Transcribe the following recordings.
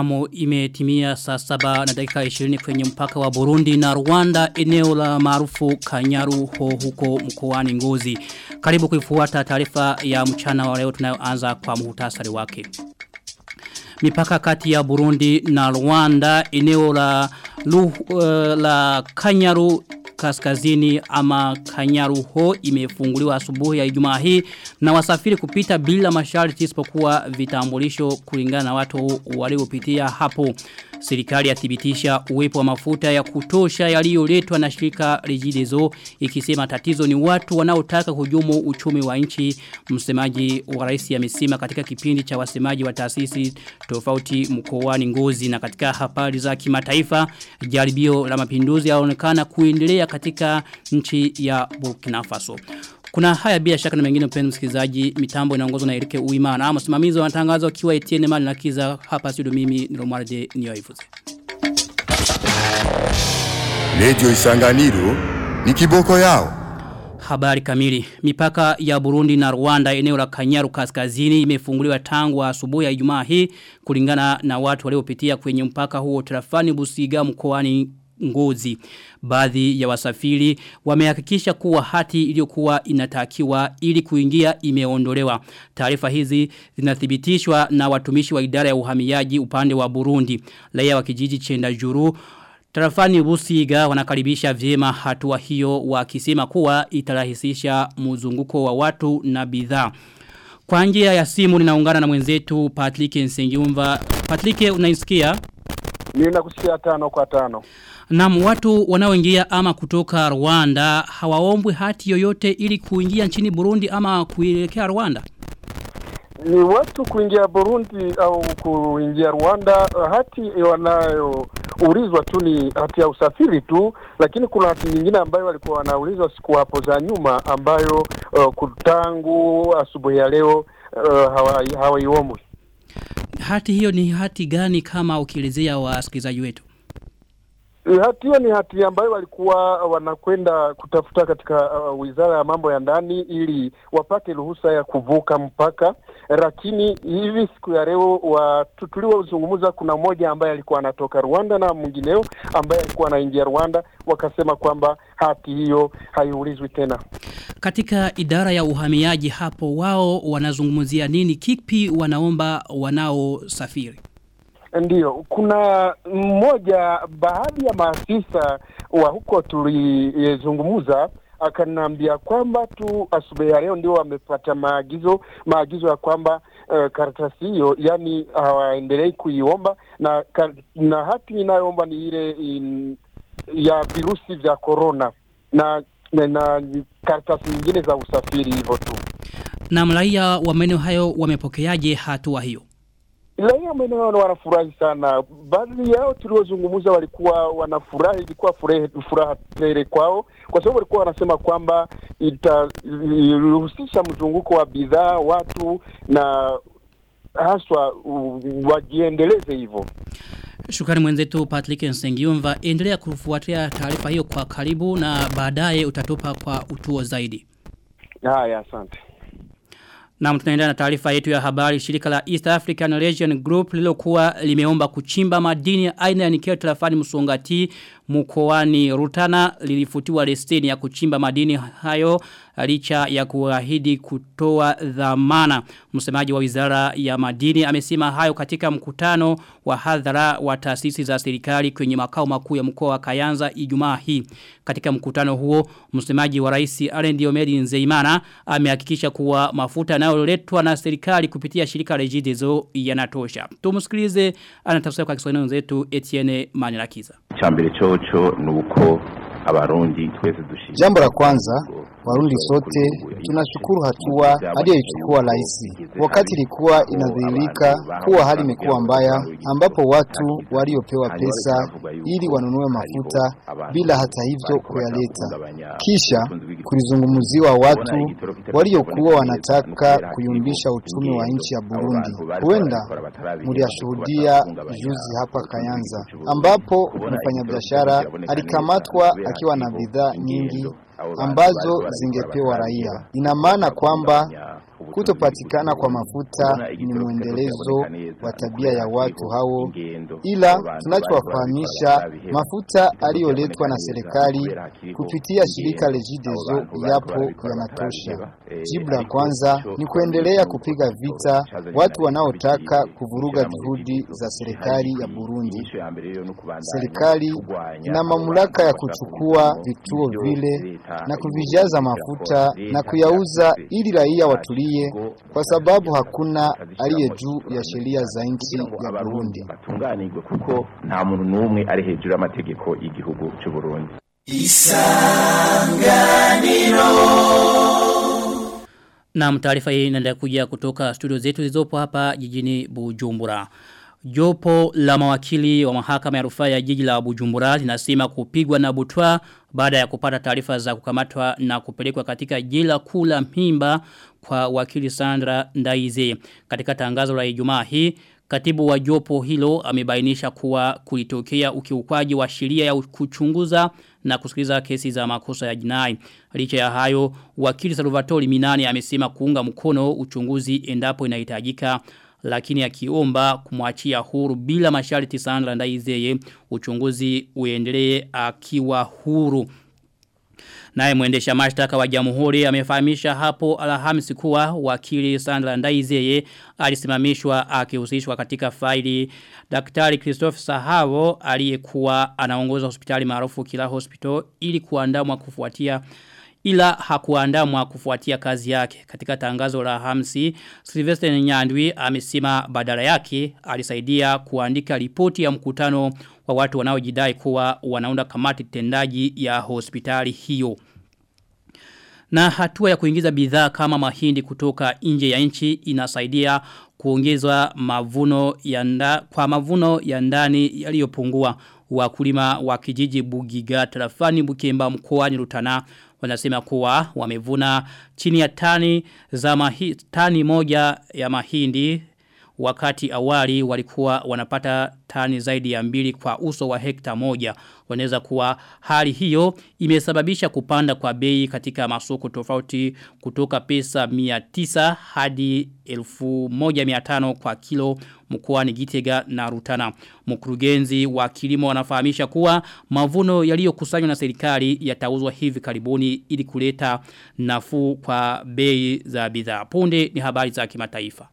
Namo imetimia saa saba na dakika 20 kwenye mpaka wa Burundi na Rwanda eneo la maarufu Kanyaru ho huko mkoani Ngozi. Karibu kuifuata taarifa ya mchana wa leo tunayoanza kwa muhtasari wake. Mipaka kati ya Burundi na Rwanda eneo la luh, uh, la Kanyaru kaskazini ama Kanyaruho imefunguliwa asubuhi ya Ijumaa hii na wasafiri kupita bila masharti isipokuwa vitambulisho kulingana na watu waliopitia hapo. Serikali yathibitisha uwepo wa mafuta ya kutosha yaliyoletwa na shirika Regideso ikisema tatizo ni watu wanaotaka kujumu uchumi wa nchi. Msemaji wa rais amesema katika kipindi cha wasemaji wa taasisi tofauti mkoani Ngozi na katika habari za kimataifa jaribio la mapinduzi yaonekana kuendelea katika nchi ya Burkina Faso. Kuna haya bila shaka na mengine mpenzi msikilizaji mitambo inaongozwa na Erike Uimana. Msimamizi wa matangazo akiwa Etienne Mali na Kiza hapa studio mimi ni Romualde Nioivuze. Radio Isanganiro ni kiboko yao. Habari kamili. Mipaka ya Burundi na Rwanda eneo la Kanyaru kaskazini imefunguliwa tangu asubuhi ya Ijumaa hii kulingana na watu waliopitia kwenye mpaka huo trafani Busiga mkoani ngozi. Baadhi ya wasafiri wamehakikisha kuwa hati iliyokuwa inatakiwa ili kuingia imeondolewa. Taarifa hizi zinathibitishwa na watumishi wa idara ya uhamiaji upande wa Burundi. Raia wa kijiji Chenda Juru Tarafani Busiga wanakaribisha vyema hatua hiyo wakisema kuwa itarahisisha mzunguko wa watu na bidhaa. Kwa njia ya simu ninaungana na mwenzetu Patrick Nsengiumva. Patrick unaisikia? Ninakusikia tano kwa tano. Naam watu wanaoingia ama kutoka Rwanda hawaombwi hati yoyote ili kuingia nchini Burundi ama kuelekea Rwanda. Ni watu kuingia Burundi au kuingia Rwanda hati wanayo ulizwa tu ni hati ya usafiri tu, lakini kuna hati nyingine ambayo walikuwa wanaulizwa siku hapo za nyuma ambayo uh, kutangu asubuhi ya leo uh, hawaiomwi. Hati hiyo ni hati gani kama ukielezea wasikilizaji wetu? Hati hiyo ni hati ambayo walikuwa wanakwenda kutafuta katika uh, wizara ya mambo ya ndani ili wapate ruhusa ya kuvuka mpaka, lakini hivi siku ya leo tuliozungumza, kuna mmoja ambaye alikuwa anatoka Rwanda na mwingineo ambaye alikuwa anaingia Rwanda, wakasema kwamba hati hiyo haiulizwi tena. Katika idara ya uhamiaji hapo, wao wanazungumzia nini? Kipi wanaomba wanaosafiri? Ndiyo, kuna mmoja baadhi ya maafisa wa huko tulizungumza akaniambia kwamba tu asubuhi ya leo ndio wamepata maagizo maagizo ya kwamba uh, karatasi hiyo yani hawaendelei uh, kuiomba na, na hati inayoomba ni ile in, ya virusi vya korona na, na, na karatasi nyingine za usafiri hivyo tu. Na raia wa maeneo hayo wamepokeaje hatua hiyo? Raia maeneo wanafurahi sana. Baadhi yao tuliozungumza walikuwa wanafurahi, ilikuwa furaha tele kwao, kwa sababu walikuwa wanasema kwamba itahusisha mzunguko wa bidhaa, watu na haswa wajiendeleze hivyo. Shukrani mwenzetu Patrick Nsengiumva. Endelea kufuatia taarifa hiyo kwa karibu na baadaye utatupa kwa utuo zaidi. Haya, asante. Na tunaendelea na taarifa yetu ya habari shirika la East African Region Group lilokuwa limeomba kuchimba madini aina ya nikeli tarafani Musongati mkoani Rutana lilifutiwa leseni ya kuchimba madini hayo licha ya kuahidi kutoa dhamana. Msemaji wa Wizara ya Madini amesema hayo katika mkutano wa hadhara wa taasisi za serikali kwenye makao makuu ya mkoa wa Kayanza Ijumaa hii. Katika mkutano huo, msemaji wa Rais Alain Diomedi Nzeimana amehakikisha kuwa mafuta yanayoletwa na serikali kupitia shirika la Regideso yanatosha. Tumsikilize anatafsiri kwa Kiswahili wenzetu Etienne Manirakiza. Chambere chocho nuko abarundi twese dushimye. Jambo la kwanza Warundi sote tunashukuru hatua aliyoichukua rais, wakati ilikuwa inadhihirika kuwa hali imekuwa mbaya, ambapo watu waliopewa pesa ili wanunue mafuta bila hata hivyo kuyaleta. Kisha kulizungumziwa watu waliokuwa wanataka kuyumbisha uchumi wa nchi ya Burundi. Huenda mliashuhudia juzi hapa Kayanza, ambapo mfanyabiashara alikamatwa akiwa na bidhaa nyingi ambazo zingepewa raia. Ina maana kwamba Kutopatikana kwa mafuta ni mwendelezo wa tabia ya watu hao, ila tunachowafahamisha mafuta aliyoletwa na serikali kupitia shirika Regideso yapo yanatosha. Jibu la kwanza ni kuendelea kupiga vita watu wanaotaka kuvuruga juhudi za serikali ya Burundi. Serikali ina mamlaka ya kuchukua vituo vile na kuvijaza mafuta na kuyauza ili raia watulie, kwa sababu hakuna aliye juu ya sheria za nchi ya Burundi. kuko nta muntu n'umwe ari hejuru y'amategeko y'igihugu cy'u Burundi Isanganiro Na taarifa hii inaendelea kuja kutoka studio zetu zilizopo hapa jijini Bujumbura. Jopo la mawakili wa mahakama ya rufaa ya jiji la Bujumbura linasema kupigwa na butwa baada ya kupata taarifa za kukamatwa na kupelekwa katika jela kula mimba Mpimba kwa wakili Sandra Ndaize. Katika tangazo la Ijumaa hii Katibu wa jopo hilo amebainisha kuwa kulitokea ukiukwaji wa sheria ya kuchunguza na kusikiliza kesi za makosa ya jinai. Licha ya hayo, wakili Salvatore Minani amesema kuunga mkono uchunguzi endapo inahitajika lakini akiomba kumwachia huru bila masharti Sandra Ndaizeye uchunguzi uendelee akiwa huru. Naye mwendesha mashtaka wa Jamhuri amefahamisha hapo Alhamisi kuwa wakili Sandra Ndaizeye alisimamishwa akihusishwa katika faili. Daktari Christophe Sahavo aliyekuwa anaongoza hospitali maarufu Kila Hospital ili kuandamwa kufuatia ila hakuandamwa kufuatia kazi yake. Katika tangazo la Hamsi, Sylvester Nyandwi amesema badala yake alisaidia kuandika ripoti ya mkutano wa watu wanaojidai kuwa wanaunda kamati tendaji ya hospitali hiyo. Na hatua ya kuingiza bidhaa kama mahindi kutoka nje ya nchi inasaidia kuongezwa mavuno ya nda, kwa mavuno ya ndani yaliyopungua wakulima wa kijiji Bugiga tarafani Bukemba mkoani Rutana wanasema kuwa wamevuna chini ya tani za mahi, tani moja ya mahindi wakati awali walikuwa wanapata tani zaidi ya mbili kwa uso wa hekta moja. Wanaweza kuwa hali hiyo imesababisha kupanda kwa bei katika masoko tofauti kutoka pesa 900 hadi 1500 kwa kilo mkoani Gitega na Rutana. Mkurugenzi wa kilimo wanafahamisha kuwa mavuno yaliyokusanywa na serikali yatauzwa hivi karibuni ili kuleta nafuu kwa bei za bidhaa. Punde ni habari za kimataifa.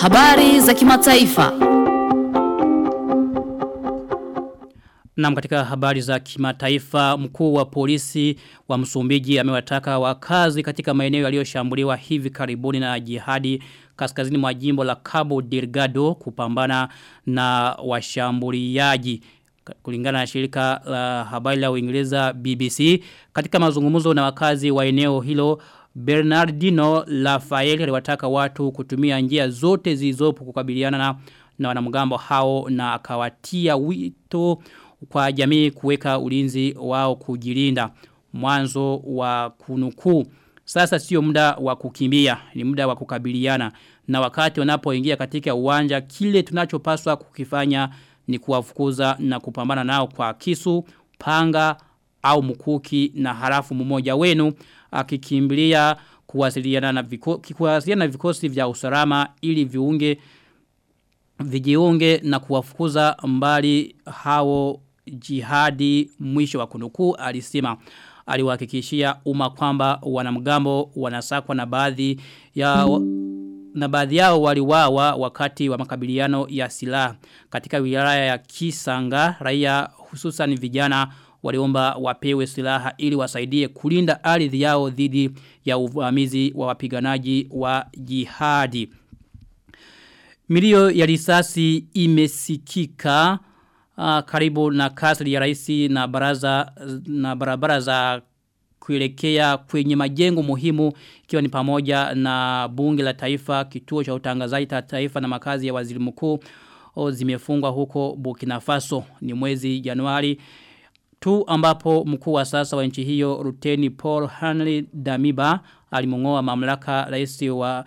Habari za kimataifa. Na katika habari za kimataifa mkuu wa polisi wa Msumbiji amewataka wakazi katika maeneo yaliyoshambuliwa hivi karibuni na jihadi kaskazini mwa jimbo la Cabo Delgado kupambana na washambuliaji kulingana na shirika la habari la Uingereza BBC katika mazungumzo na wakazi wa eneo hilo Bernardino Rafael aliwataka watu kutumia njia zote zilizopo kukabiliana na, na wanamgambo hao na akawatia wito kwa jamii kuweka ulinzi wao kujilinda. Mwanzo wa kunukuu. Sasa sio muda wa kukimbia ni muda wa kukabiliana. Na wakati wanapoingia katika uwanja kile tunachopaswa kukifanya ni kuwafukuza na kupambana nao kwa kisu panga au mkuki na harafu mmoja wenu akikimbilia kuwasiliana na viko, kuwasiliana na vikosi vya usalama ili viunge vijiunge na kuwafukuza mbali hao jihadi mwisho wa kunukuu alisema. Aliwahakikishia umma kwamba wanamgambo wanasakwa na baadhi ya na baadhi yao waliwawa wakati wa makabiliano ya silaha. Katika wilaya ya Kisanga raia hususan vijana waliomba wapewe silaha ili wasaidie kulinda ardhi yao dhidi ya uvamizi wa wapiganaji wa jihadi. Milio ya risasi imesikika uh, karibu na kasri ya raisi na baraza na barabara za kuelekea kwenye majengo muhimu ikiwa ni pamoja na bunge la taifa, kituo cha utangazaji ta taifa na makazi ya waziri mkuu zimefungwa huko Burkina Faso ni mwezi Januari tu ambapo mkuu wa sasa wa nchi hiyo Ruteni Paul Henry Damiba alimungoa mamlaka rais wa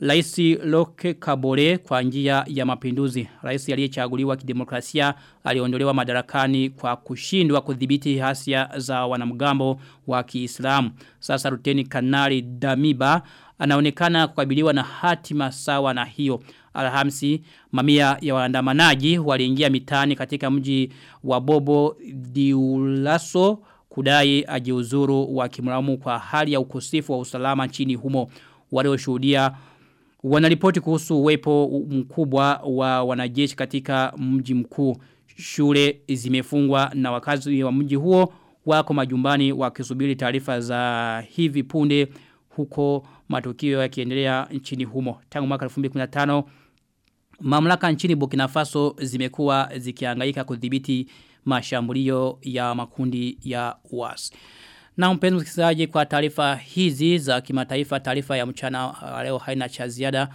Raisi Loke Kabore kwa njia ya mapinduzi. Raisi aliyechaguliwa kidemokrasia aliondolewa madarakani kwa kushindwa kudhibiti hasia za wanamgambo wa Kiislamu. Sasa Ruteni Kanali Damiba anaonekana kukabiliwa na hatima sawa na hiyo. Alhamisi mamia ya waandamanaji waliingia mitani katika mji wa Bobo Diulaso kudai ajiuzuru wa kimlamu kwa hali ya ukosefu wa usalama nchini humo. Walioshuhudia wanaripoti kuhusu uwepo mkubwa wa wanajeshi katika mji mkuu. Shule zimefungwa na wakazi wa mji huo wako majumbani wakisubiri taarifa za hivi punde huko matukio yakiendelea nchini humo. Tangu mwaka 2015 mamlaka nchini Burkina Faso zimekuwa zikiangaika kudhibiti mashambulio ya makundi ya uasi na mpenzi msikilizaji kwa taarifa hizi za kimataifa taarifa ya mchana uh, leo haina cha ziada.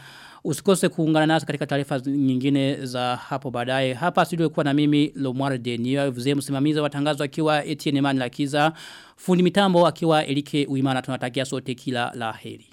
Usikose kuungana nasi katika taarifa nyingine za hapo baadaye. Hapa studio kuwa na mimi Lomwar Denio, vizee msimamizi wa tangazo akiwa Etienne Imani Lakiza, fundi mitambo akiwa Elike Uimana tunatakia sote kila la heri.